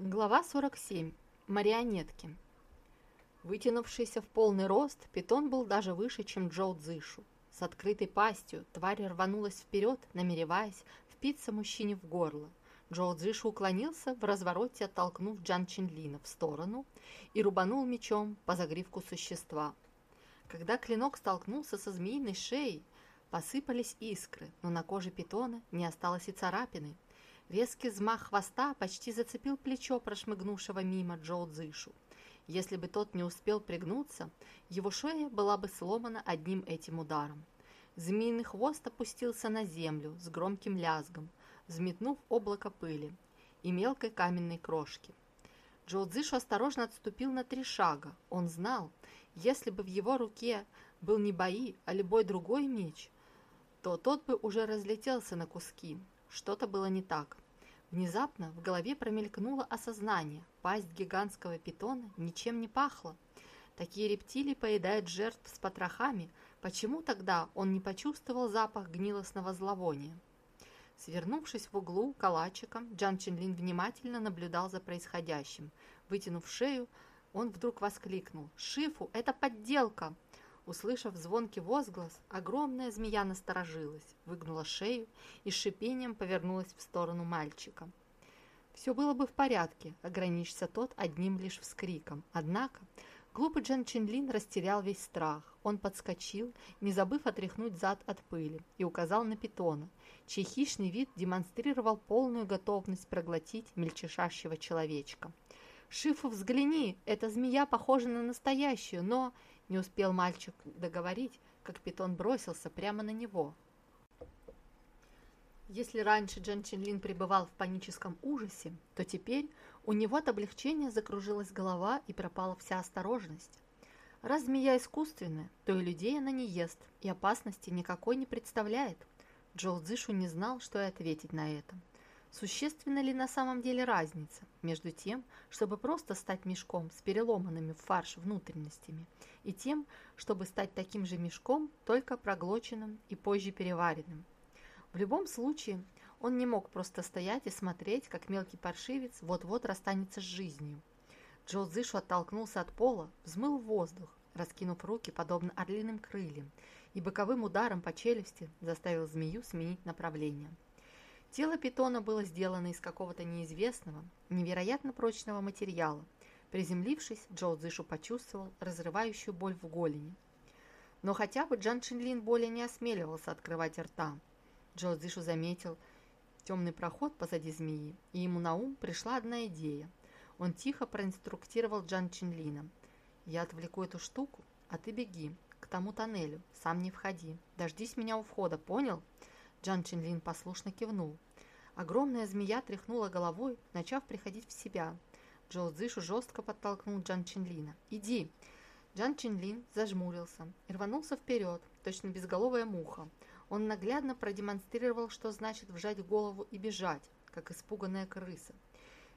Глава 47. Марионетки. Вытянувшийся в полный рост, питон был даже выше, чем Джоу Цзышу. С открытой пастью тварь рванулась вперед, намереваясь впиться мужчине в горло. Джоу Цзышу уклонился в развороте, оттолкнув Джан Чинлина в сторону и рубанул мечом по загривку существа. Когда клинок столкнулся со змеиной шеей, посыпались искры, но на коже питона не осталось и царапины. Резкий взмах хвоста почти зацепил плечо прошмыгнувшего мимо Джоу Цзышу. Если бы тот не успел пригнуться, его шея была бы сломана одним этим ударом. Змеиный хвост опустился на землю с громким лязгом, взметнув облако пыли и мелкой каменной крошки. Джоу Цзышу осторожно отступил на три шага. Он знал, если бы в его руке был не бои, а любой другой меч, то тот бы уже разлетелся на куски, что-то было не так. Внезапно в голове промелькнуло осознание. Пасть гигантского питона ничем не пахла. Такие рептилии поедают жертв с потрохами. Почему тогда он не почувствовал запах гнилостного зловония? Свернувшись в углу калачиком, Джан Чинлин внимательно наблюдал за происходящим. Вытянув шею, он вдруг воскликнул «Шифу, это подделка!» Услышав звонкий возглас, огромная змея насторожилась, выгнула шею и с шипением повернулась в сторону мальчика. Все было бы в порядке, ограничься тот одним лишь вскриком. Однако глупый Джан Чинлин растерял весь страх. Он подскочил, не забыв отряхнуть зад от пыли, и указал на питона, чей хищный вид демонстрировал полную готовность проглотить мельчешащего человечка. «Шифу, взгляни! Эта змея похожа на настоящую, но не успел мальчик договорить, как питон бросился прямо на него. Если раньше Джан Чинлин пребывал в паническом ужасе, то теперь у него от облегчения закружилась голова и пропала вся осторожность. Раз змея искусственная, то и людей она не ест, и опасности никакой не представляет. Джоу Цзышу не знал, что и ответить на это. Существенна ли на самом деле разница между тем, чтобы просто стать мешком с переломанными в фарш внутренностями, и тем, чтобы стать таким же мешком, только проглоченным и позже переваренным? В любом случае, он не мог просто стоять и смотреть, как мелкий паршивец вот-вот расстанется с жизнью. Джо Зышу оттолкнулся от пола, взмыл в воздух, раскинув руки, подобно орлиным крыльям, и боковым ударом по челюсти заставил змею сменить направление. Тело питона было сделано из какого-то неизвестного, невероятно прочного материала. Приземлившись, Джоу Цзышу почувствовал разрывающую боль в голени. Но хотя бы Джан Чинлин более не осмеливался открывать рта. Джоу Цзышу заметил темный проход позади змеи, и ему на ум пришла одна идея. Он тихо проинструктировал Джан Чинлина. «Я отвлеку эту штуку, а ты беги к тому тоннелю, сам не входи. Дождись меня у входа, понял?» Джан Чинлин послушно кивнул. Огромная змея тряхнула головой, начав приходить в себя. Джоу Цзышу жестко подтолкнул Джан Чинлина. «Иди!» Джан Чинлин зажмурился и рванулся вперед, точно безголовая муха. Он наглядно продемонстрировал, что значит вжать голову и бежать, как испуганная крыса,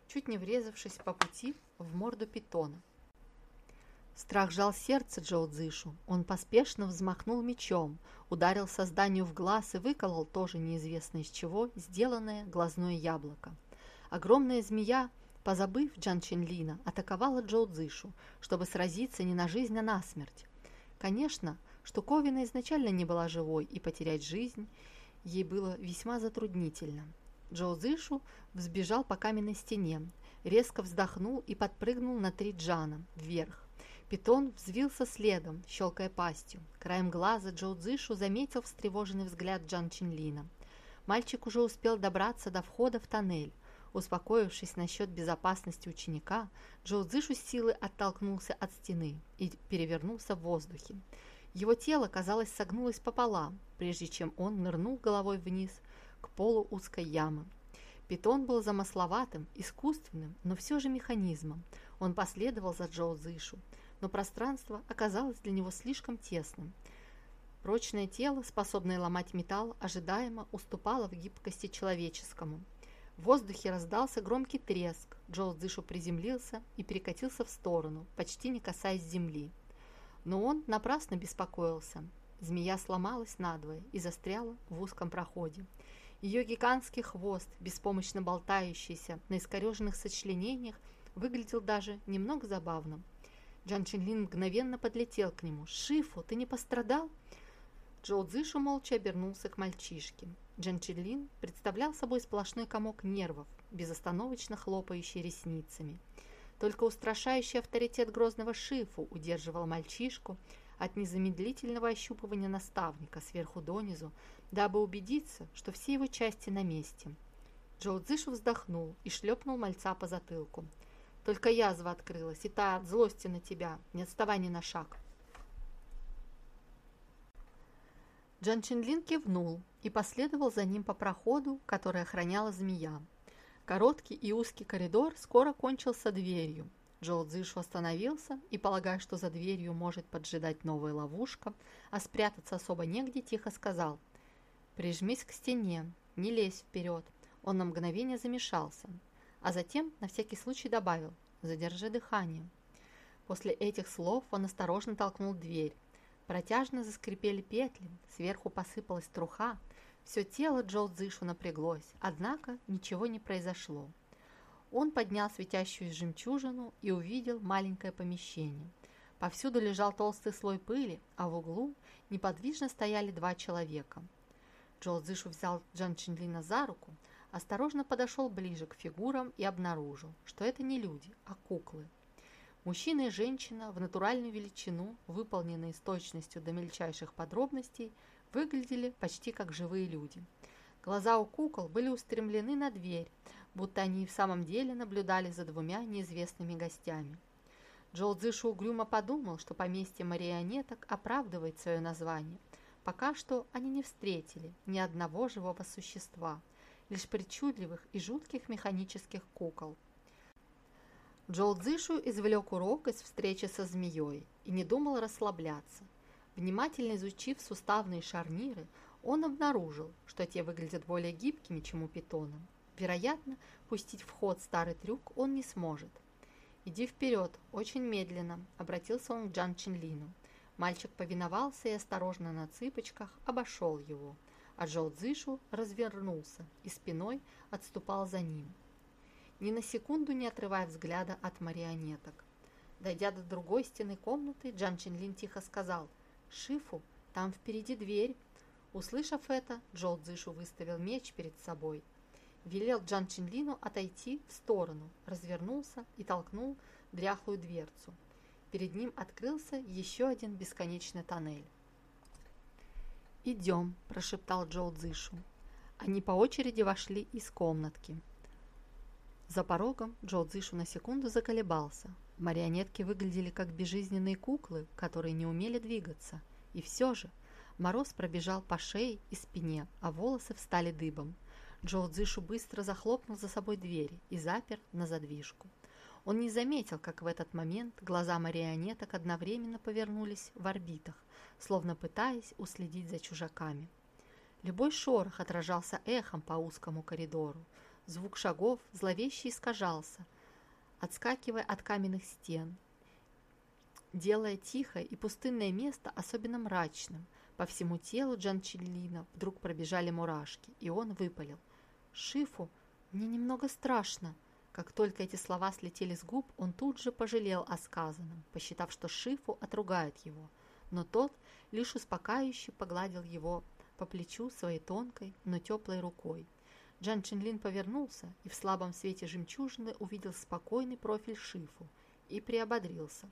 чуть не врезавшись по пути в морду питона. Страх жал сердце Джоу Цзышу. Он поспешно взмахнул мечом, ударил созданию в глаз и выколол тоже неизвестно из чего сделанное глазное яблоко. Огромная змея, позабыв Джан Чинлина, атаковала Джоу Цзышу, чтобы сразиться не на жизнь, а на смерть. Конечно, штуковина изначально не была живой, и потерять жизнь ей было весьма затруднительно. Джоу Цзышу взбежал по каменной стене, резко вздохнул и подпрыгнул на три джана вверх. Питон взвился следом, щелкая пастью. Краем глаза Джоу Цзышу заметил встревоженный взгляд Джан Чинлина. Мальчик уже успел добраться до входа в тоннель. Успокоившись насчет безопасности ученика, Джоу Цзышу с силой оттолкнулся от стены и перевернулся в воздухе. Его тело, казалось, согнулось пополам, прежде чем он нырнул головой вниз к полу узкой ямы. Питон был замысловатым, искусственным, но все же механизмом. Он последовал за Джоу Цзышу но пространство оказалось для него слишком тесным. Прочное тело, способное ломать металл, ожидаемо уступало в гибкости человеческому. В воздухе раздался громкий треск, Джоу Дзышу приземлился и перекатился в сторону, почти не касаясь земли. Но он напрасно беспокоился. Змея сломалась надвое и застряла в узком проходе. Ее гигантский хвост, беспомощно болтающийся на искореженных сочленениях, выглядел даже немного забавным. Джан Чинлин мгновенно подлетел к нему. «Шифу, ты не пострадал?» Джоу Цзышу молча обернулся к мальчишке. Джан Чинлин представлял собой сплошной комок нервов, безостановочно хлопающий ресницами. Только устрашающий авторитет грозного Шифу удерживал мальчишку от незамедлительного ощупывания наставника сверху донизу, дабы убедиться, что все его части на месте. Джоу Цзышу вздохнул и шлепнул мальца по затылку. «Только язва открылась, и та от злости на тебя. Не отставай ни на шаг». Джан Чинлин кивнул и последовал за ним по проходу, который охраняла змея. Короткий и узкий коридор скоро кончился дверью. Джоу Цзышу остановился и, полагая, что за дверью может поджидать новая ловушка, а спрятаться особо негде, тихо сказал – Прижмись к стене, не лезь вперед. Он на мгновение замешался, а затем на всякий случай добавил «Задержи дыхание». После этих слов он осторожно толкнул дверь. Протяжно заскрипели петли, сверху посыпалась труха. Все тело Джоу Цзышу напряглось, однако ничего не произошло. Он поднял светящую жемчужину и увидел маленькое помещение. Повсюду лежал толстый слой пыли, а в углу неподвижно стояли два человека – Джо Цзышу взял Джан Чинлина за руку, осторожно подошел ближе к фигурам и обнаружил, что это не люди, а куклы. Мужчина и женщина в натуральную величину, выполненные с точностью до мельчайших подробностей, выглядели почти как живые люди. Глаза у кукол были устремлены на дверь, будто они и в самом деле наблюдали за двумя неизвестными гостями. Джоу Цзышу угрюмо подумал, что поместье марионеток оправдывает свое название – Пока что они не встретили ни одного живого существа, лишь причудливых и жутких механических кукол. Джоу Цзышу извлек урок из встречи со змеей и не думал расслабляться. Внимательно изучив суставные шарниры, он обнаружил, что те выглядят более гибкими, чем у питона. Вероятно, пустить в ход старый трюк он не сможет. «Иди вперед, очень медленно», — обратился он к Джан Чинлину. Мальчик повиновался и осторожно на цыпочках обошел его, а Джоу Цзышу развернулся и спиной отступал за ним, ни на секунду не отрывая взгляда от марионеток. Дойдя до другой стены комнаты, Джан Чинлин тихо сказал «Шифу, там впереди дверь». Услышав это, Джоу Цзышу выставил меч перед собой. Велел Джан Чинлину отойти в сторону, развернулся и толкнул дряхлую дверцу. Перед ним открылся еще один бесконечный тоннель. «Идем», – прошептал Джоу Цзышу. Они по очереди вошли из комнатки. За порогом Джоу Цзышу на секунду заколебался. Марионетки выглядели как безжизненные куклы, которые не умели двигаться. И все же мороз пробежал по шее и спине, а волосы встали дыбом. Джоу Цзышу быстро захлопнул за собой дверь и запер на задвижку. Он не заметил, как в этот момент глаза марионеток одновременно повернулись в орбитах, словно пытаясь уследить за чужаками. Любой шорох отражался эхом по узкому коридору. Звук шагов зловеще искажался, отскакивая от каменных стен, делая тихое и пустынное место особенно мрачным. По всему телу Джанчеллина вдруг пробежали мурашки, и он выпалил. «Шифу, мне немного страшно!» Как только эти слова слетели с губ, он тут же пожалел о сказанном, посчитав, что Шифу отругает его. Но тот лишь успокаивающе погладил его по плечу своей тонкой, но теплой рукой. Джан Чинлин повернулся и в слабом свете жемчужины увидел спокойный профиль Шифу и приободрился.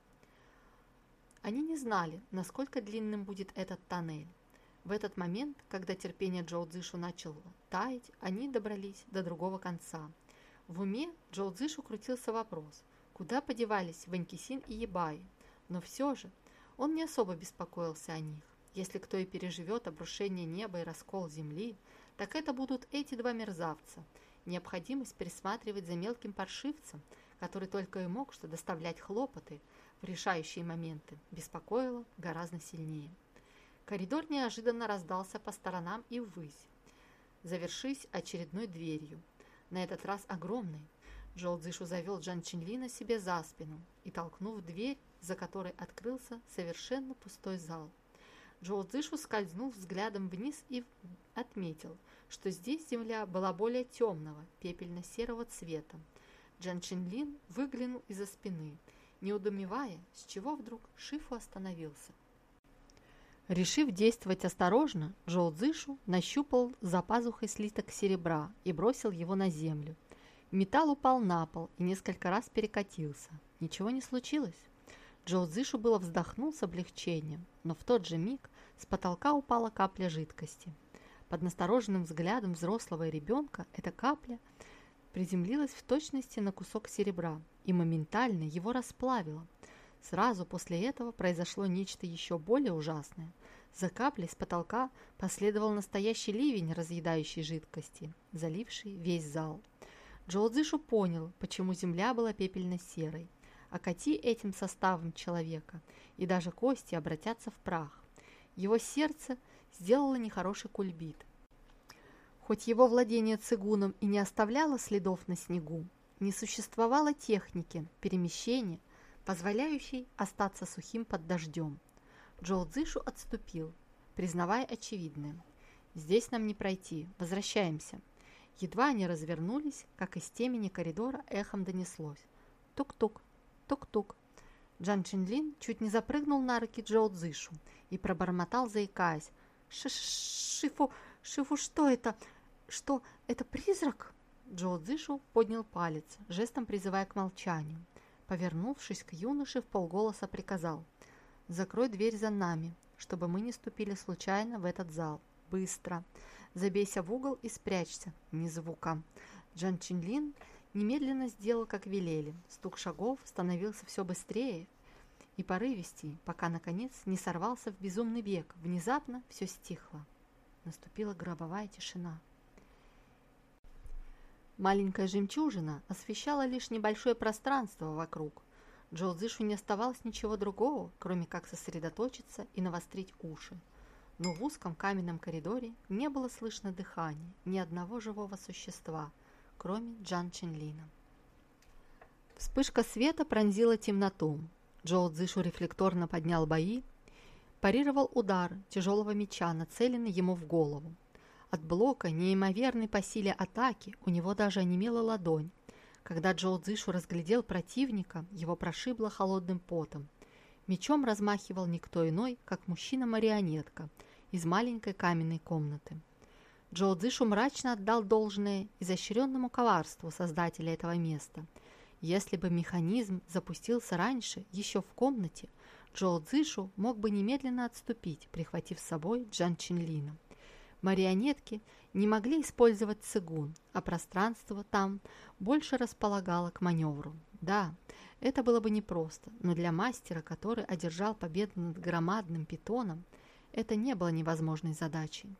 Они не знали, насколько длинным будет этот тоннель. В этот момент, когда терпение Джоу Цзышу начало таять, они добрались до другого конца – в уме Джоу Цзышу крутился вопрос, куда подевались Ванькисин и Ебай, но все же он не особо беспокоился о них. Если кто и переживет обрушение неба и раскол земли, так это будут эти два мерзавца. Необходимость присматривать за мелким паршивцем, который только и мог что доставлять хлопоты в решающие моменты, беспокоило гораздо сильнее. Коридор неожиданно раздался по сторонам и ввысь, завершись очередной дверью, на этот раз огромный. Джоу Цзышу завел Джан Чинлина себе за спину и, толкнув дверь, за которой открылся совершенно пустой зал. Джоу Цзышу скользнул взглядом вниз и отметил, что здесь земля была более темного, пепельно-серого цвета. Джан Чинлин выглянул из-за спины, неудумевая, с чего вдруг Шифу остановился. Решив действовать осторожно, Джоу Цзышу нащупал за пазухой слиток серебра и бросил его на землю. Металл упал на пол и несколько раз перекатился. Ничего не случилось. Джоу Цзышу было вздохнул с облегчением, но в тот же миг с потолка упала капля жидкости. Под настороженным взглядом взрослого ребенка эта капля приземлилась в точности на кусок серебра и моментально его расплавила. Сразу после этого произошло нечто еще более ужасное. За каплей с потолка последовал настоящий ливень разъедающей жидкости, заливший весь зал. Джоудзишу понял, почему земля была пепельно-серой. Окати этим составом человека, и даже кости обратятся в прах. Его сердце сделало нехороший кульбит. Хоть его владение цигуном и не оставляло следов на снегу, не существовало техники перемещения, позволяющей остаться сухим под дождем. Джоу отступил, признавая очевидное. «Здесь нам не пройти, возвращаемся». Едва они развернулись, как из темени коридора эхом донеслось. Тук-тук, тук-тук. Джан Чинлин чуть не запрыгнул на руки Джоу Цзышу и пробормотал, заикаясь. Ш «Шифу, Шифу, что это? Что, это призрак?» Джоу Цзышу поднял палец, жестом призывая к молчанию. Повернувшись к юноше, в полголоса приказал – Закрой дверь за нами, чтобы мы не ступили случайно в этот зал. Быстро. Забейся в угол и спрячься. Ни звука. Джан Чинлин немедленно сделал, как велели. Стук шагов становился все быстрее и порывистей, пока, наконец, не сорвался в безумный бег. Внезапно все стихло. Наступила гробовая тишина. Маленькая жемчужина освещала лишь небольшое пространство вокруг – Джоудзишу не оставалось ничего другого, кроме как сосредоточиться и навострить уши. Но в узком каменном коридоре не было слышно дыхания ни одного живого существа, кроме Джан Ченлина. Вспышка света пронзила темноту. Джоу Цзишу рефлекторно поднял бои, парировал удар тяжелого меча, нацеленный ему в голову. От блока, неимоверной по силе атаки, у него даже онемела ладонь, когда Джоу Цзишу разглядел противника, его прошибло холодным потом. Мечом размахивал никто иной, как мужчина-марионетка из маленькой каменной комнаты. Джоу Цзишу мрачно отдал должное изощренному коварству создателя этого места. Если бы механизм запустился раньше, еще в комнате, Джоу Цзишу мог бы немедленно отступить, прихватив с собой Джан Чинлина. Марионетки не могли использовать цигун, а пространство там больше располагало к маневру. Да, это было бы непросто, но для мастера, который одержал победу над громадным питоном, это не было невозможной задачей.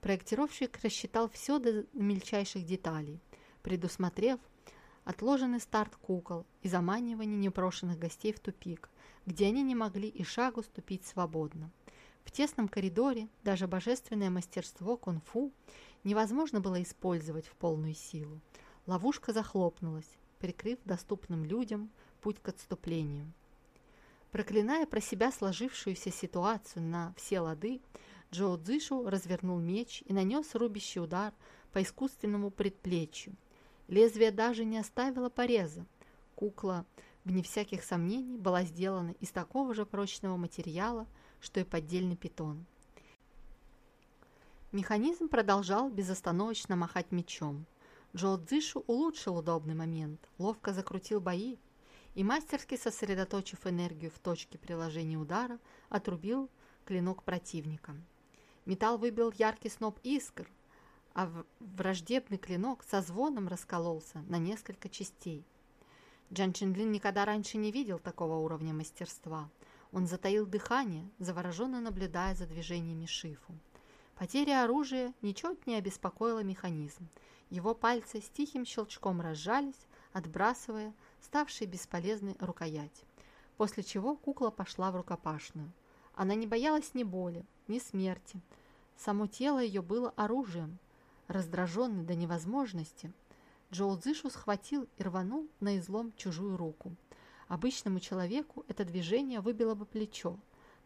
Проектировщик рассчитал все до мельчайших деталей, предусмотрев отложенный старт кукол и заманивание непрошенных гостей в тупик, где они не могли и шагу ступить свободно. В тесном коридоре даже божественное мастерство кунг-фу невозможно было использовать в полную силу. Ловушка захлопнулась, прикрыв доступным людям путь к отступлению. Проклиная про себя сложившуюся ситуацию на все лады, Джоу Цзишу развернул меч и нанес рубящий удар по искусственному предплечью. Лезвие даже не оставило пореза. Кукла, вне всяких сомнений, была сделана из такого же прочного материала, что и поддельный питон. Механизм продолжал безостановочно махать мечом. Джо Цзишу улучшил удобный момент, ловко закрутил бои и, мастерски сосредоточив энергию в точке приложения удара, отрубил клинок противника. Металл выбил яркий сноп искр, а враждебный клинок со звоном раскололся на несколько частей. Джан Чинлин никогда раньше не видел такого уровня мастерства – он затаил дыхание, завороженно наблюдая за движениями Шифу. Потеря оружия ничуть не обеспокоила механизм. Его пальцы с тихим щелчком разжались, отбрасывая ставший бесполезной рукоять. После чего кукла пошла в рукопашную. Она не боялась ни боли, ни смерти. Само тело ее было оружием. Раздраженный до невозможности, Джоу Цзышу схватил и рванул на излом чужую руку. Обычному человеку это движение выбило бы плечо,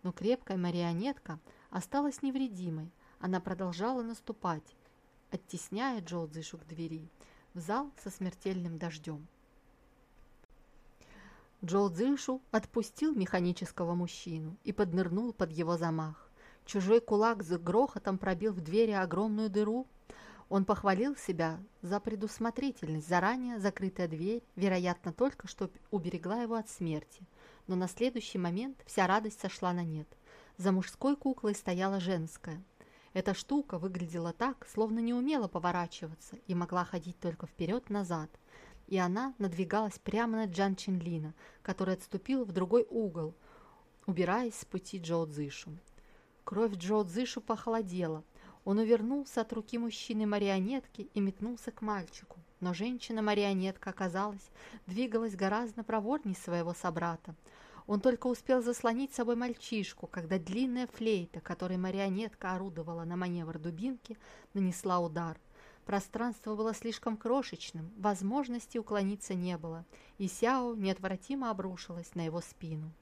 но крепкая марионетка осталась невредимой. Она продолжала наступать, оттесняя Джоу Цзышу к двери, в зал со смертельным дождем. Джоу Цзышу отпустил механического мужчину и поднырнул под его замах. Чужой кулак за грохотом пробил в двери огромную дыру. Он похвалил себя за предусмотрительность. Заранее закрытая дверь, вероятно, только что уберегла его от смерти. Но на следующий момент вся радость сошла на нет. За мужской куклой стояла женская. Эта штука выглядела так, словно не умела поворачиваться и могла ходить только вперед-назад – и она надвигалась прямо на Джан Чинлина, который отступил в другой угол, убираясь с пути Джоу Цзышу. Кровь Джоу Цзышу похолодела. Он увернулся от руки мужчины-марионетки и метнулся к мальчику. Но женщина-марионетка, оказалась, двигалась гораздо проворней своего собрата. Он только успел заслонить собой мальчишку, когда длинная флейта, которой марионетка орудовала на маневр дубинки, нанесла удар. Пространство было слишком крошечным, возможности уклониться не было, и Сяо неотвратимо обрушилась на его спину.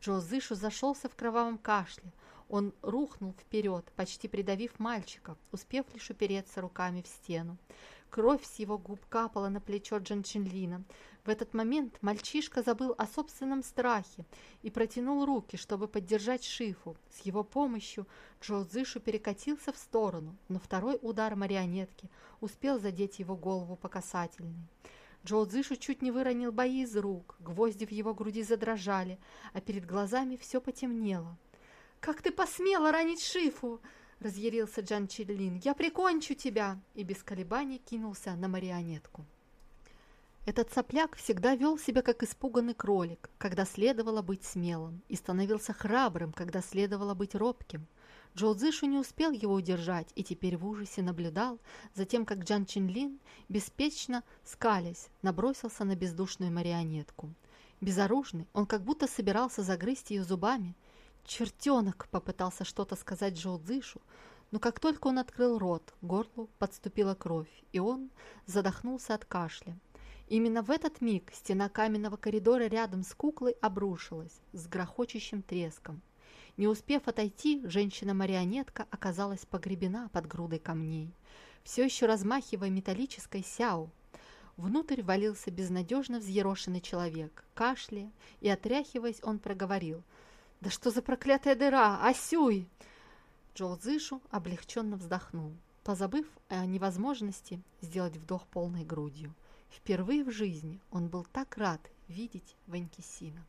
Джо Зышу зашелся в кровавом кашле. Он рухнул вперед, почти придавив мальчика, успев лишь упереться руками в стену. Кровь с его губ капала на плечо Джан Чинлина. В этот момент мальчишка забыл о собственном страхе и протянул руки, чтобы поддержать Шифу. С его помощью Джо Цзышу перекатился в сторону, но второй удар марионетки успел задеть его голову по касательной. Джо Цзышу чуть не выронил бои из рук, гвозди в его груди задрожали, а перед глазами все потемнело. «Как ты посмела ранить Шифу!» — разъярился Джан Чиллин. «Я прикончу тебя!» и без колебаний кинулся на марионетку. Этот сопляк всегда вел себя как испуганный кролик, когда следовало быть смелым, и становился храбрым, когда следовало быть робким. Джоу Цзышу не успел его удержать и теперь в ужасе наблюдал за тем, как Джан Чинлин, беспечно скалясь, набросился на бездушную марионетку. Безоружный, он как будто собирался загрызть ее зубами. «Чертенок!» — попытался что-то сказать Джоу Цзышу, но как только он открыл рот, горлу подступила кровь, и он задохнулся от кашля. Именно в этот миг стена каменного коридора рядом с куклой обрушилась с грохочущим треском. Не успев отойти, женщина-марионетка оказалась погребена под грудой камней, все еще размахивая металлической сяу. Внутрь валился безнадежно взъерошенный человек. Кашляя и отряхиваясь, он проговорил. «Да что за проклятая дыра! Асюй!» Джоу облегченно вздохнул, позабыв о невозможности сделать вдох полной грудью. Впервые в жизни он был так рад видеть Ванькисина.